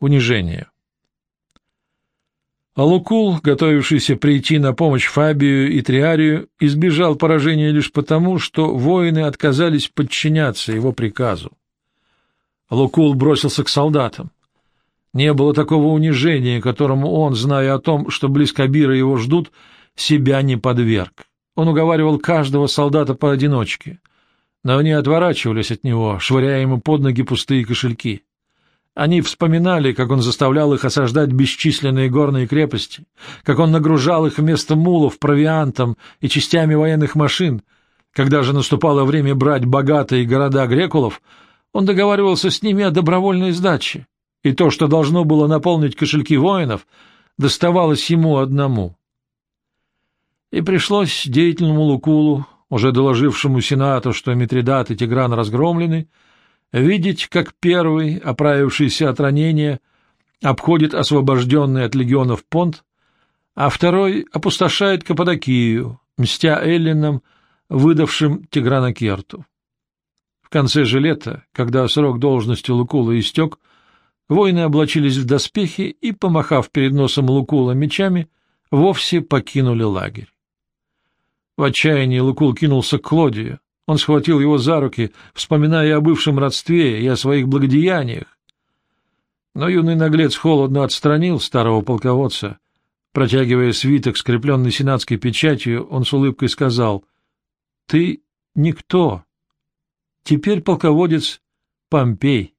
Унижение. Алукул, готовившийся прийти на помощь Фабию и Триарию, избежал поражения лишь потому, что воины отказались подчиняться его приказу. Алукул бросился к солдатам. Не было такого унижения, которому он, зная о том, что близ Кабира его ждут, себя не подверг. Он уговаривал каждого солдата поодиночке, но они отворачивались от него, швыряя ему под ноги пустые кошельки. Они вспоминали, как он заставлял их осаждать бесчисленные горные крепости, как он нагружал их вместо мулов провиантом и частями военных машин. Когда же наступало время брать богатые города грекулов, он договаривался с ними о добровольной сдаче, и то, что должно было наполнить кошельки воинов, доставалось ему одному. И пришлось деятельному Лукулу, уже доложившему Сенату, что Митридат и Тигран разгромлены, видеть, как первый, оправившийся от ранения, обходит освобожденный от легионов понт, а второй опустошает Каппадокию, мстя эллинам, выдавшим Тиграна Керту. В конце же лета, когда срок должности Лукула истек, воины облачились в доспехи и, помахав перед носом Лукула мечами, вовсе покинули лагерь. В отчаянии Лукул кинулся к Клодию, он схватил его за руки, вспоминая о бывшем родстве и о своих благодеяниях. Но юный наглец холодно отстранил старого полководца. Протягивая свиток, скрепленный сенатской печатью, он с улыбкой сказал, — Ты никто. Теперь полководец Помпей.